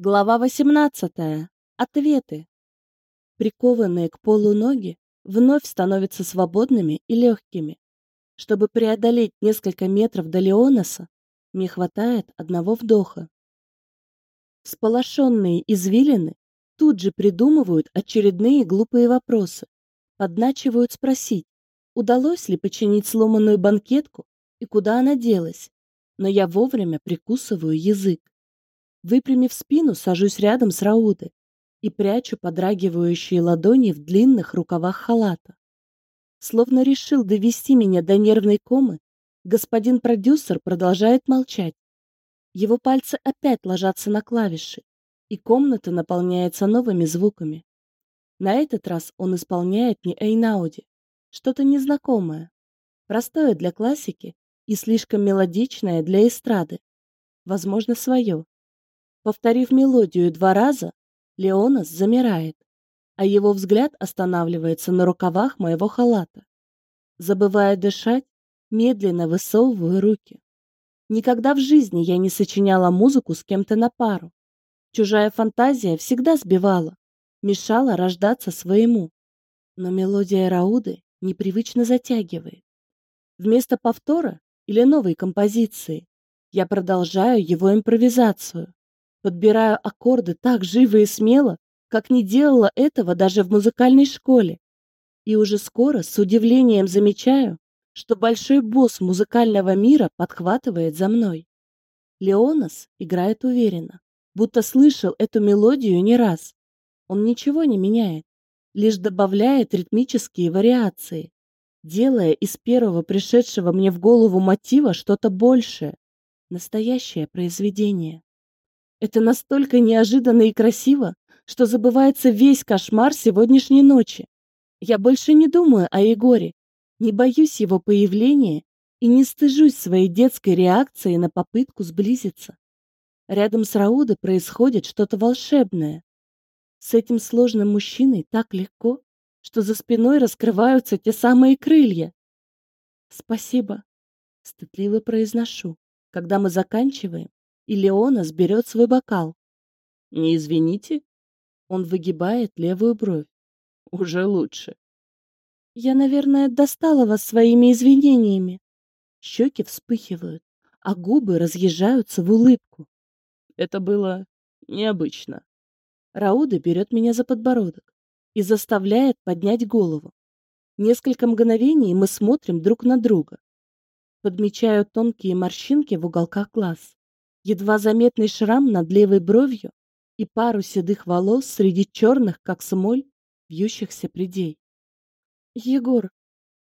Глава 18. Ответы. Прикованные к полу ноги вновь становятся свободными и легкими. Чтобы преодолеть несколько метров до Леоноса, мне хватает одного вдоха. Сполошенные извилины тут же придумывают очередные глупые вопросы, подначивают спросить, удалось ли починить сломанную банкетку и куда она делась, но я вовремя прикусываю язык. Выпрямив спину, сажусь рядом с Рауды и прячу подрагивающие ладони в длинных рукавах халата. Словно решил довести меня до нервной комы, господин продюсер продолжает молчать. Его пальцы опять ложатся на клавиши, и комната наполняется новыми звуками. На этот раз он исполняет не Эйнауди, что-то незнакомое, простое для классики и слишком мелодичное для эстрады, возможно, свое. Повторив мелодию два раза, Леонас замирает, а его взгляд останавливается на рукавах моего халата. Забывая дышать, медленно высовываю руки. Никогда в жизни я не сочиняла музыку с кем-то на пару. Чужая фантазия всегда сбивала, мешала рождаться своему. Но мелодия Рауды непривычно затягивает. Вместо повтора или новой композиции я продолжаю его импровизацию, Подбираю аккорды так живо и смело, как не делала этого даже в музыкальной школе. И уже скоро с удивлением замечаю, что большой босс музыкального мира подхватывает за мной. Леонас играет уверенно, будто слышал эту мелодию не раз. Он ничего не меняет, лишь добавляет ритмические вариации, делая из первого пришедшего мне в голову мотива что-то большее, настоящее произведение. Это настолько неожиданно и красиво, что забывается весь кошмар сегодняшней ночи. Я больше не думаю о Егоре, не боюсь его появления и не стыжусь своей детской реакции на попытку сблизиться. Рядом с Раудой происходит что-то волшебное. С этим сложным мужчиной так легко, что за спиной раскрываются те самые крылья. Спасибо, стыдливо произношу, когда мы заканчиваем и Леонас берет свой бокал. «Не извините?» Он выгибает левую бровь. «Уже лучше». «Я, наверное, достала вас своими извинениями». Щеки вспыхивают, а губы разъезжаются в улыбку. Это было необычно. Рауда берет меня за подбородок и заставляет поднять голову. Несколько мгновений мы смотрим друг на друга. Подмечаю тонкие морщинки в уголках глаз едва заметный шрам над левой бровью и пару седых волос среди черных, как смоль, вьющихся придей. Егор,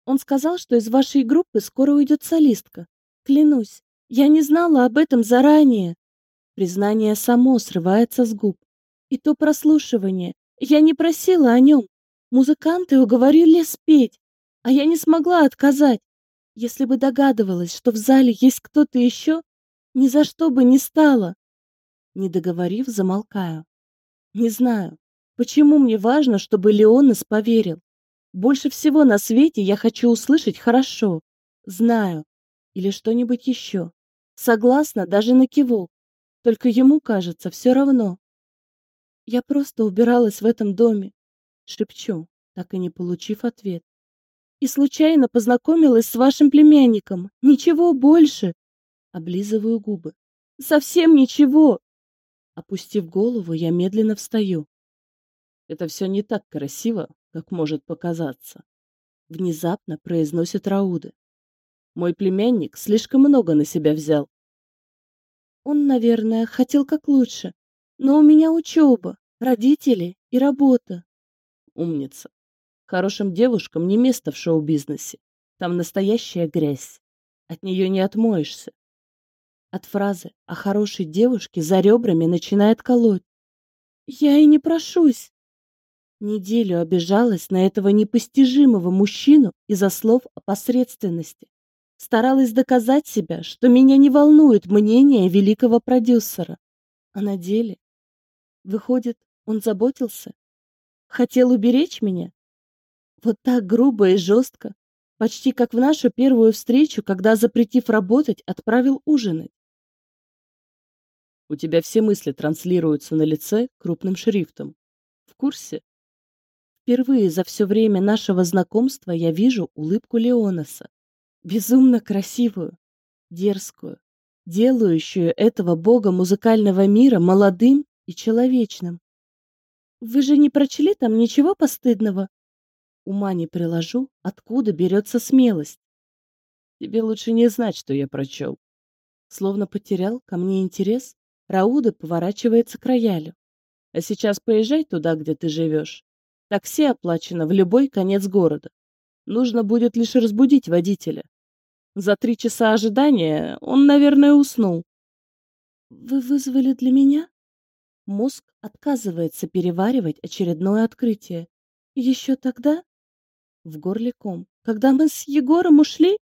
он сказал, что из вашей группы скоро уйдет солистка. Клянусь, я не знала об этом заранее. Признание само срывается с губ. И то прослушивание. Я не просила о нем. Музыканты уговорили спеть, а я не смогла отказать. Если бы догадывалась, что в зале есть кто-то еще, ни за что бы не стало. Не договорив, замолкаю. Не знаю, почему мне важно, чтобы Леонес поверил. Больше всего на свете я хочу услышать «хорошо», «знаю» или что-нибудь еще. Согласна даже на кивок. Только ему кажется все равно. Я просто убиралась в этом доме. Шепчу, так и не получив ответ. И случайно познакомилась с вашим племянником. Ничего больше. Облизываю губы. Совсем ничего. Опустив голову, я медленно встаю. Это все не так красиво, как может показаться. Внезапно произносит Рауды. Мой племянник слишком много на себя взял. Он, наверное, хотел как лучше. Но у меня учеба, родители и работа. Умница. Хорошим девушкам не место в шоу-бизнесе. Там настоящая грязь. От нее не отмоешься. От фразы о хорошей девушке за ребрами начинает колоть. Я и не прошусь. Неделю обижалась на этого непостижимого мужчину из-за слов о посредственности. Старалась доказать себя, что меня не волнует мнение великого продюсера. А на деле... Выходит, он заботился? Хотел уберечь меня? Вот так грубо и жестко, почти как в нашу первую встречу, когда, запретив работать, отправил ужинать. У тебя все мысли транслируются на лице крупным шрифтом. В курсе? Впервые за все время нашего знакомства я вижу улыбку Леонаса. Безумно красивую, дерзкую, делающую этого бога музыкального мира молодым и человечным. Вы же не прочли там ничего постыдного? Ума не приложу, откуда берется смелость. Тебе лучше не знать, что я прочел. Словно потерял ко мне интерес, Рауда поворачивается к роялю. А сейчас поезжай туда, где ты живешь. Такси оплачено в любой конец города. Нужно будет лишь разбудить водителя. За три часа ожидания он, наверное, уснул. Вы вызвали для меня? Мозг отказывается переваривать очередное открытие. Еще тогда? В горле ком. Когда мы с Егором ушли?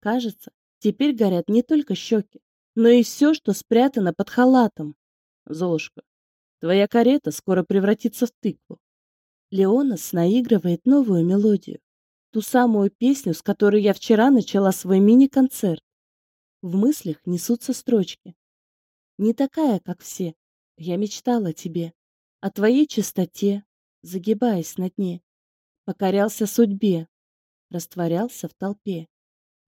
Кажется, теперь горят не только щеки, но и все, что спрятано под халатом. Золушка, твоя карета скоро превратится в тыкву. Леонас наигрывает новую мелодию, ту самую песню, с которой я вчера начала свой мини-концерт. В мыслях несутся строчки. Не такая, как все. Я мечтала о тебе, о твоей чистоте, загибаясь на дне. Покорялся судьбе, растворялся в толпе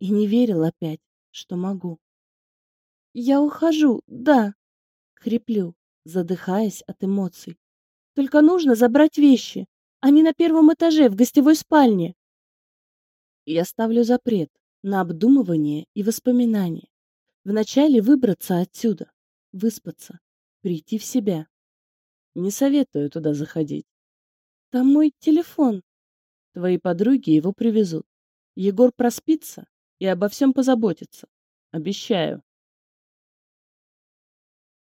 и не верил опять, что могу. Я ухожу, да, хриплю, задыхаясь от эмоций. Только нужно забрать вещи. Они на первом этаже, в гостевой спальне. Я ставлю запрет на обдумывание и воспоминания. Вначале выбраться отсюда, выспаться, прийти в себя. Не советую туда заходить. Там мой телефон. Твои подруги его привезут. Егор проспится и обо всем позаботится. Обещаю.